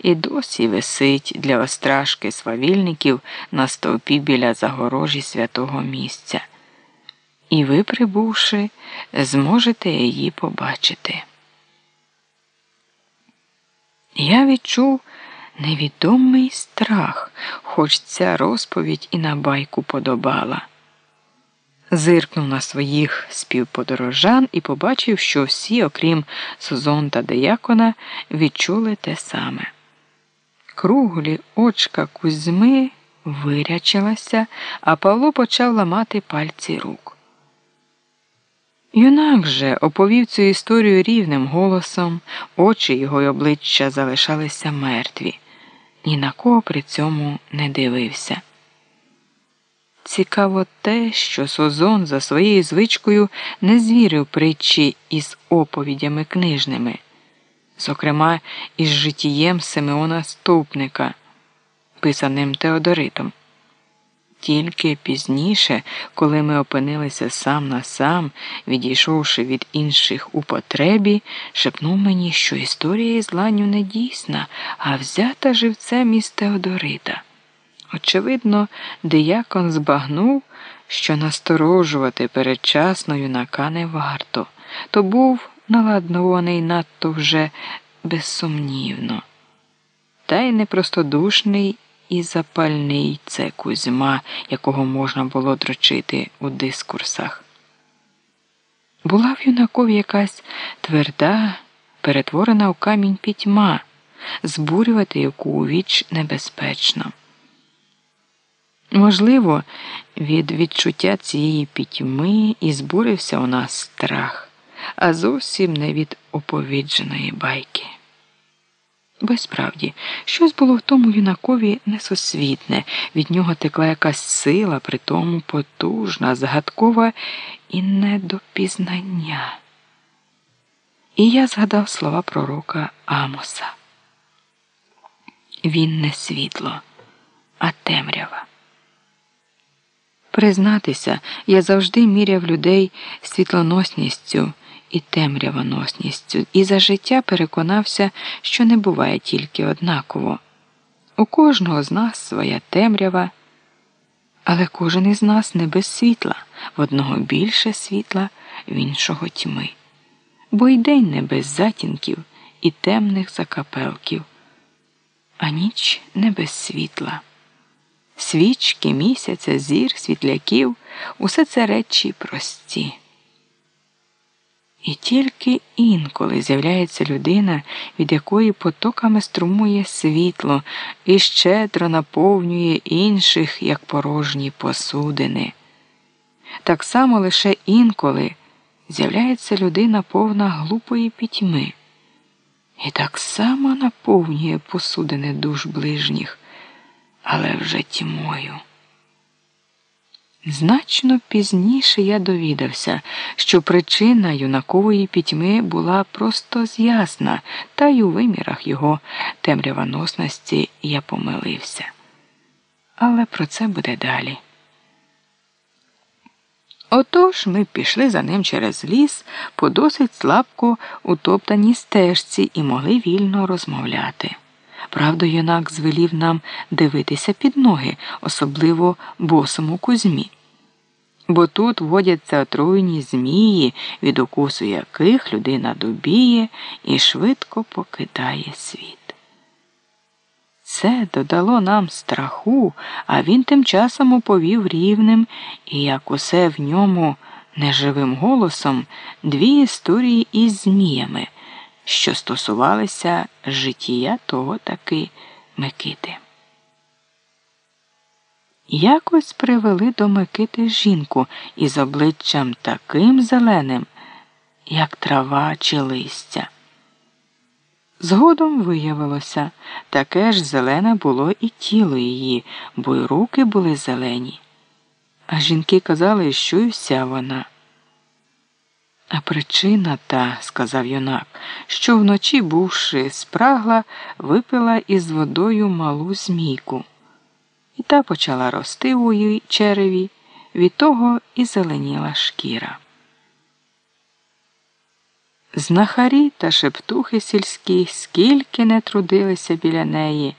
і досі висить для острашки свавільників на стовпі біля загорожі святого місця. І ви, прибувши, зможете її побачити. Я відчув невідомий страх, хоч ця розповідь і на байку подобала. Зиркнув на своїх співподорожан і побачив, що всі, окрім Сузон та Деякона, відчули те саме. Круглі очка Кузьми вирячилася, а Павло почав ламати пальці рук. Юнак же оповів цю історію рівним голосом, очі його й обличчя залишалися мертві, ні на кого при цьому не дивився. Цікаво те, що Созон за своєю звичкою не звірив притчі із оповідями книжними, зокрема із житієм Симеона Стовпника, писаним Теодоритом. Тільки пізніше, коли ми опинилися сам на сам, відійшовши від інших у потребі, шепнув мені, що історія із ланю не дійсна, а взята живцем із Теодорита. Очевидно, диякон збагнув, що насторожувати передчасно юнака не варто, то був наладнований надто вже безсумнівно, та й непростодушний і запальний це Кузьма, якого можна було дрочити у дискурсах. Була в юнакові якась тверда, перетворена у камінь пітьма, збурювати яку у віч небезпечно. Можливо, від відчуття цієї пітьми і збурився у нас страх, а зовсім не від оповідженої байки. Бо справді, щось було в тому юнакові несосвітне, від нього текла якась сила, при тому потужна, загадкова і не до пізнання. І я згадав слова пророка Амоса. Він не світло, а темрява. Признатися, я завжди міряв людей світлоносністю і темрявоносністю, і за життя переконався, що не буває тільки однаково. У кожного з нас своя темрява, але кожен із нас не без світла, в одного більше світла, в іншого тьми. Бо й день не без затінків і темних закапелків, а ніч не без світла. Свічки, місяця, зір, світляків усе це речі прості. І тільки інколи з'являється людина, від якої потоками струмує світло і щедро наповнює інших, як порожні посудини. Так само лише інколи з'являється людина повна глупої пітьми, і так само наповнює посудини душ ближніх але вже тьмою. Значно пізніше я довідався, що причина юнакової пітьми була просто з'ясна, та й у вимірах його темрявоносності я помилився. Але про це буде далі. Отож ми пішли за ним через ліс по досить слабко утоптаній стежці і могли вільно розмовляти. Правда, юнак звелів нам дивитися під ноги, особливо босому кузьмі. Бо тут водяться отруйні змії, від укусу яких людина добіє і швидко покидає світ. Це додало нам страху, а він тим часом оповів рівним і, як усе в ньому неживим голосом, дві історії із зміями що стосувалися життя того таки Микити. Якось привели до Микити жінку із обличчям таким зеленим, як трава чи листя. Згодом виявилося, таке ж зелене було і тіло її, бо й руки були зелені. А жінки казали, що й вся вона. А причина та, сказав юнак, що вночі, бувши спрагла, випила із водою малу змійку. І та почала рости у її череві, від того і зеленіла шкіра. Знахарі та шептухи сільські, скільки не трудилися біля неї.